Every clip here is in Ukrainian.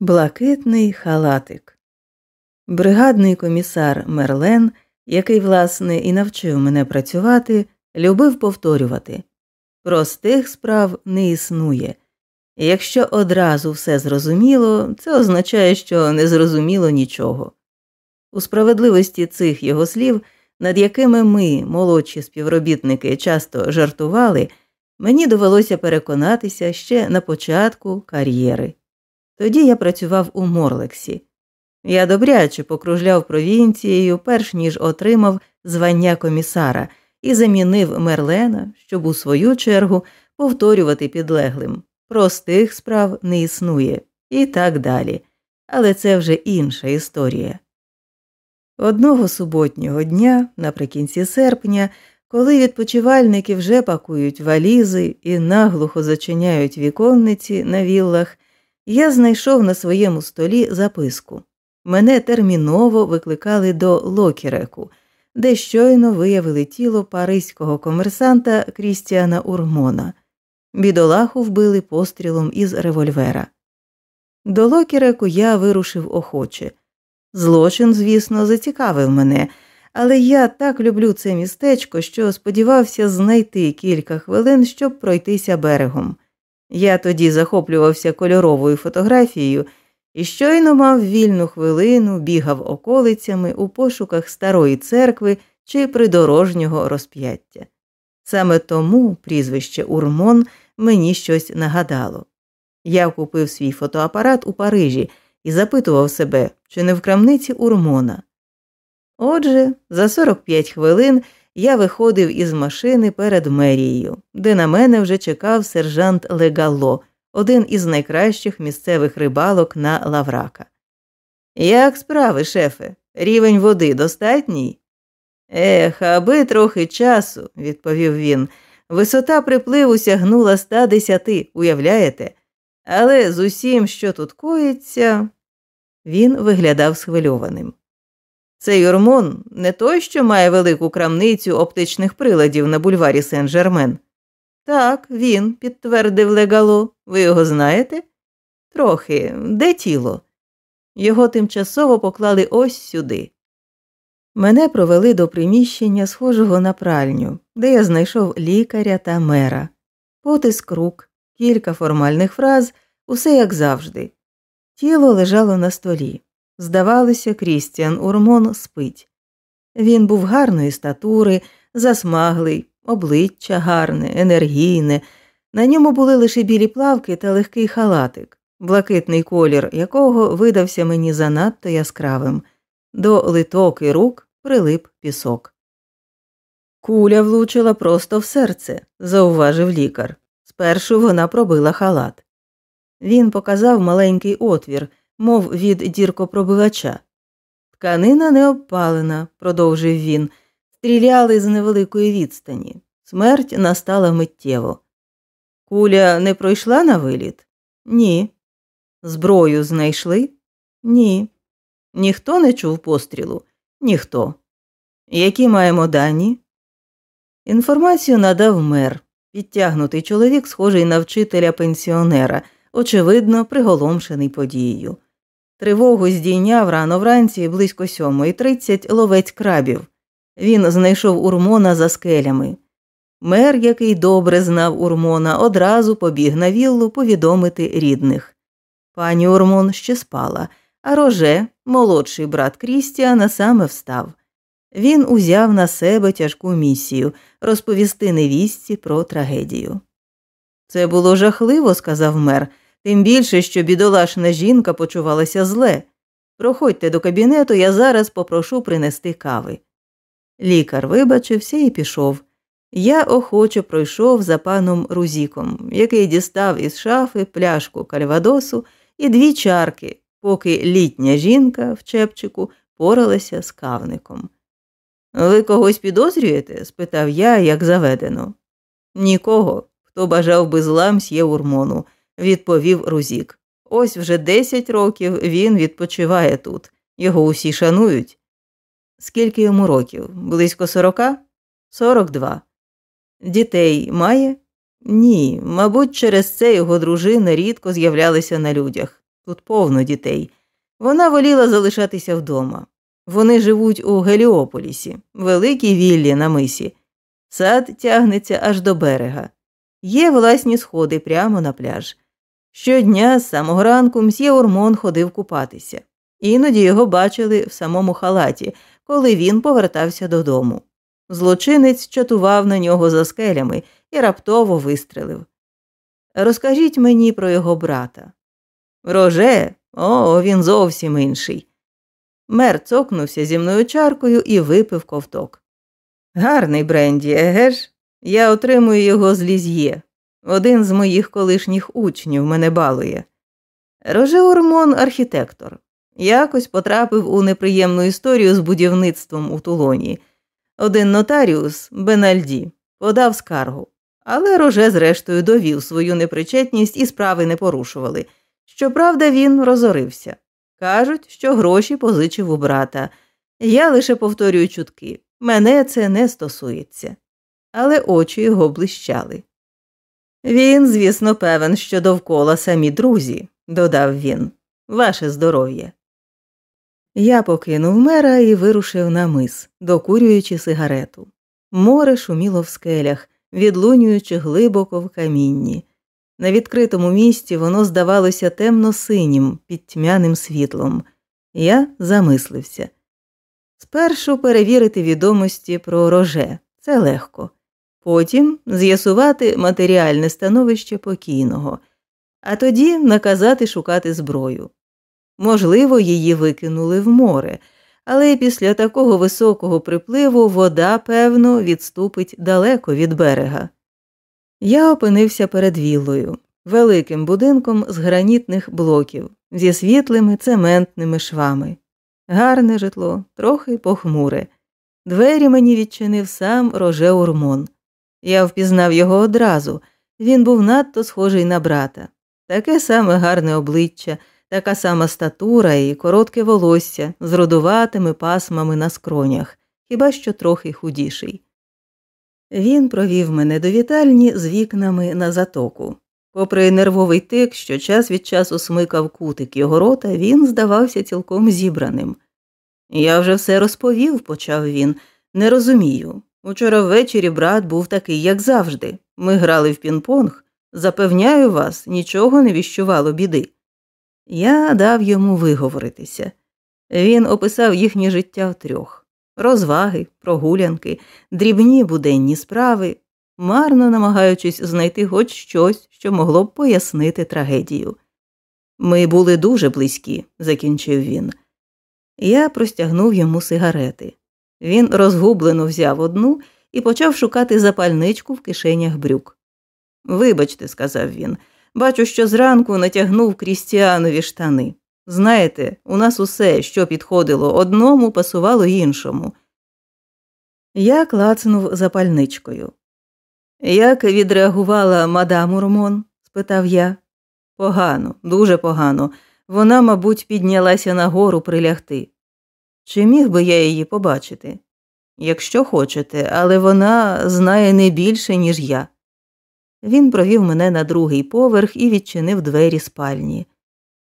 Блакитний халатик. Бригадний комісар Мерлен, який, власне, і навчив мене працювати, любив повторювати простих справ не існує. Якщо одразу все зрозуміло, це означає, що не зрозуміло нічого. У справедливості цих його слів, над якими ми, молодші співробітники, часто жартували, мені довелося переконатися ще на початку кар'єри. Тоді я працював у Морлексі. Я добряче покружляв провінцією, перш ніж отримав звання комісара і замінив Мерлена, щоб у свою чергу повторювати підлеглим простих справ не існує і так далі. Але це вже інша історія. Одного суботнього дня, наприкінці серпня, коли відпочивальники вже пакують валізи і наглухо зачиняють віконниці на віллах, я знайшов на своєму столі записку. Мене терміново викликали до Локіреку, де щойно виявили тіло паризького комерсанта Крістіана Урмона. Бідолаху вбили пострілом із револьвера. До Локіреку я вирушив охоче. Злочин, звісно, зацікавив мене, але я так люблю це містечко, що сподівався знайти кілька хвилин, щоб пройтися берегом. Я тоді захоплювався кольоровою фотографією і щойно мав вільну хвилину, бігав околицями у пошуках старої церкви чи придорожнього розп'яття. Саме тому прізвище Урмон мені щось нагадало. Я купив свій фотоапарат у Парижі і запитував себе, чи не в крамниці Урмона. Отже, за 45 хвилин я виходив із машини перед мерією, де на мене вже чекав сержант Легало, один із найкращих місцевих рибалок на Лаврака. Як справи, шефе, рівень води достатній? Ех, аби трохи часу, відповів він. Висота припливу сягнула 110, уявляєте? Але з усім, що тут коїться, він виглядав схвильованим. Цей Ормон не той, що має велику крамницю оптичних приладів на бульварі Сен-Жермен. Так, він, підтвердив легало. Ви його знаєте? Трохи, де тіло? Його тимчасово поклали ось сюди. Мене провели до приміщення, схожого на пральню, де я знайшов лікаря та мера, потиск рук, кілька формальних фраз, усе як завжди. Тіло лежало на столі. Здавалося, Крістіан Урмон спить. Він був гарної статури, засмаглий, обличчя гарне, енергійне. На ньому були лише білі плавки та легкий халатик, блакитний колір якого видався мені занадто яскравим. До литок і рук прилип пісок. Куля влучила просто в серце, зауважив лікар. Спершу вона пробила халат. Він показав маленький отвір мов від діркопробивача. Тканина не обпалена, продовжив він, стріляли з невеликої відстані. Смерть настала миттєво. Куля не пройшла на виліт? Ні. Зброю знайшли? Ні. Ніхто не чув пострілу? Ніхто. Які маємо дані? Інформацію надав мер, підтягнутий чоловік, схожий на вчителя пенсіонера, очевидно, приголомшений подією. Тривогу здійняв рано вранці близько сьомої тридцять ловець крабів. Він знайшов урмона за скелями. Мер, який добре знав урмона, одразу побіг на віллу повідомити рідних. Пані Урмон ще спала, а роже, молодший брат Крістіана, саме встав. Він узяв на себе тяжку місію розповісти невістці про трагедію. Це було жахливо, сказав мер. Тим більше, що бідолашна жінка почувалася зле. Проходьте до кабінету, я зараз попрошу принести кави. Лікар вибачився і пішов. Я охоче пройшов за паном Рузіком, який дістав із шафи пляшку кальвадосу і дві чарки, поки літня жінка в чепчику поралася з кавником. Ви когось підозрюєте? спитав я, як заведено. Нікого, хто бажав би зла мсьє урмону відповів Рузік. Ось вже десять років він відпочиває тут, його усі шанують. Скільки йому років? Близько сорока? Сорок два. Дітей має? Ні, мабуть, через це його дружини рідко з'являлися на людях. Тут повно дітей. Вона воліла залишатися вдома. Вони живуть у Геліополісі, великій віллі на мисі. Сад тягнеться аж до берега. Є власні сходи прямо на пляж. Щодня з самого ранку мсьє Ормон ходив купатися. Іноді його бачили в самому халаті, коли він повертався додому. Злочинець чатував на нього за скелями і раптово вистрелив. Розкажіть мені про його брата. Роже, о, він зовсім інший. Мер цокнувся зі мною чаркою і випив ковток. Гарний Бренді, еге ж? Я отримую його з ліз'є. Один з моїх колишніх учнів мене балує. Роже Ормон архітектор. Якось потрапив у неприємну історію з будівництвом у Тулоні. Один нотаріус Бенальді подав скаргу, але Роже, зрештою, довів свою непричетність і справи не порушували. Щоправда, він розорився. Кажуть, що гроші позичив у брата. Я лише повторюю чутки мене це не стосується. Але очі його блищали. Він, звісно, певен, що довкола самі друзі, додав він, ваше здоров'я. Я покинув мера і вирушив на мис, докурюючи сигарету. Море шуміло в скелях, відлунюючи глибоко в камінні. На відкритому місці воно здавалося темно синім, під тьмяним світлом. Я замислився. Спершу перевірити відомості про роже це легко, потім з'ясувати матеріальне становище покійного, а тоді наказати шукати зброю. Можливо, її викинули в море, але після такого високого припливу вода, певно, відступить далеко від берега. Я опинився перед віллою, великим будинком з гранітних блоків, зі світлими цементними швами. Гарне житло, трохи похмуре. Двері мені відчинив сам Роже Урмон. Я впізнав його одразу. Він був надто схожий на брата, таке саме гарне обличчя, така сама статура і коротке волосся з рудуватими пасмами на скронях, хіба що трохи худіший. Він провів мене до вітальні з вікнами на затоку. Попри нервовий тик, що час від часу смикав кутик його рота, він здавався цілком зібраним. Я вже все розповів, почав він. Не розумію. Учора ввечері брат був такий, як завжди. Ми грали в пінг-понг. Запевняю вас, нічого не віщувало біди. Я дав йому виговоритися. Він описав їхнє життя втрьох розваги, прогулянки, дрібні буденні справи, марно намагаючись знайти хоч щось, що могло б пояснити трагедію. Ми були дуже близькі, закінчив він. Я простягнув йому сигарети. Він розгублено взяв одну і почав шукати запальничку в кишенях брюк. Вибачте, сказав він, бачу, що зранку натягнув крістіанові штани. Знаєте, у нас усе, що підходило одному, пасувало іншому. Я клацнув запальничкою. Як відреагувала мадам Урмон? спитав я. Погано, дуже погано. Вона, мабуть, піднялася нагору прилягти. Чи міг би я її побачити? Якщо хочете, але вона знає не більше, ніж я. Він провів мене на другий поверх і відчинив двері спальні.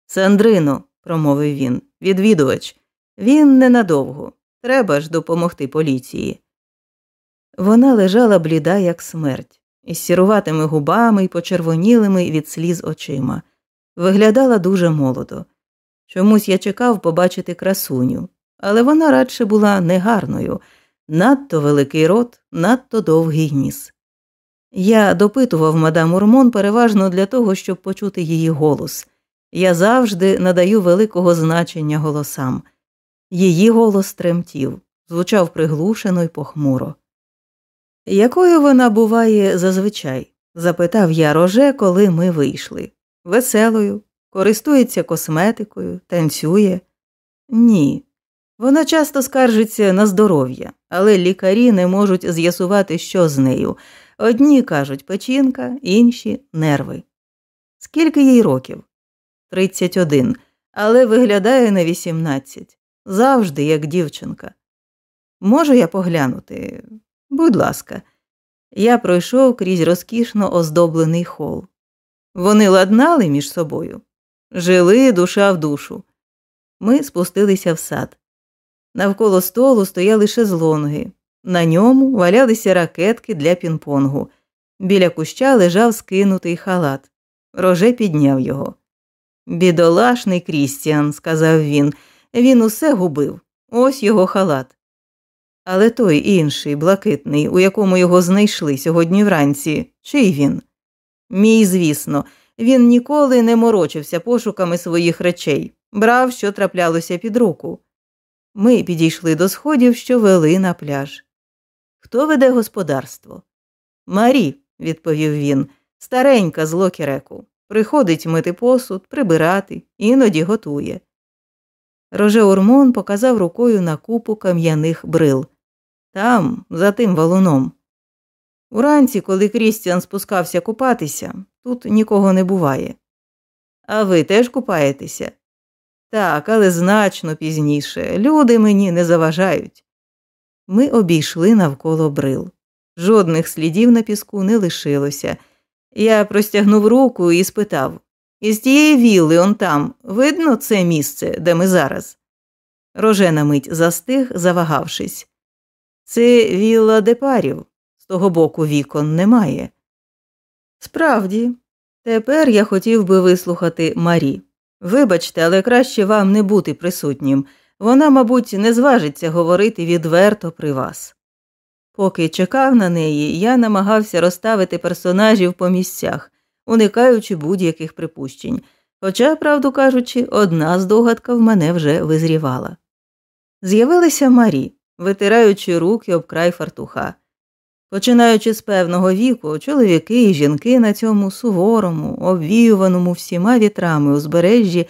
Сандрино, промовив він, відвідувач, він ненадовго. Треба ж допомогти поліції. Вона лежала бліда, як смерть, із сіруватими губами й почервонілими від сліз очима. Виглядала дуже молодо. Чомусь я чекав побачити красуню, але вона радше була негарною, надто великий рот, надто довгий ніс. Я допитував мадам Урмон переважно для того, щоб почути її голос. Я завжди надаю великого значення голосам. Її голос тремтів, звучав приглушено й похмуро. Якою вона буває зазвичай? запитав я роже, коли ми вийшли. Веселою, користується косметикою, танцює? Ні. Вона часто скаржиться на здоров'я, але лікарі не можуть з'ясувати, що з нею. Одні кажуть печінка, інші нерви. Скільки їй років? Тридцять один, але виглядає на вісімнадцять. Завжди як дівчинка. Можу я поглянути? Будь ласка, я пройшов крізь розкішно оздоблений хол. Вони ладнали між собою. Жили душа в душу. Ми спустилися в сад. Навколо столу стояли шезлонги. На ньому валялися ракетки для пінг-понгу. Біля куща лежав скинутий халат. Роже підняв його. Бідолашний Крістіан, сказав він, він усе губив. Ось його халат. Але той інший, блакитний, у якому його знайшли сьогодні вранці, чий він? Мій, звісно, він ніколи не морочився пошуками своїх речей, брав, що траплялося під руку. Ми підійшли до сходів, що вели на пляж. Хто веде господарство? Марі, відповів він, старенька з локіреку. Приходить мити посуд, прибирати, іноді готує. Роже Урмон показав рукою на купу кам'яних брил. Там, за тим валуном. Уранці, коли Крістіан спускався купатися, тут нікого не буває. А ви теж купаєтеся? Так, але значно пізніше. Люди мені не заважають. Ми обійшли навколо брил. Жодних слідів на піску не лишилося. Я простягнув руку і спитав із тієї вілли он там видно це місце, де ми зараз? Роже на мить застиг, завагавшись. Це вілла депарів, з того боку вікон немає. Справді, тепер я хотів би вислухати Марі. Вибачте, але краще вам не бути присутнім. Вона, мабуть, не зважиться говорити відверто при вас. Поки чекав на неї, я намагався розставити персонажів по місцях, уникаючи будь-яких припущень, хоча, правду кажучи, одна здогадка в мене вже визрівала. З'явилася Марі, витираючи руки об край фартуха. Починаючи з певного віку, чоловіки і жінки на цьому суворому, обвіюваному всіма вітрами узбережжі